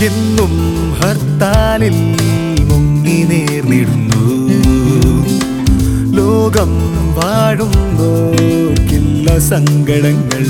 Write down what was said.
എന്നും ഹർത്താലിൽ മുങ്ങി നേർന്നിടുന്നു. ലോകം വാഴുന്നോർക്കില്ല സങ്കടങ്ങൾ.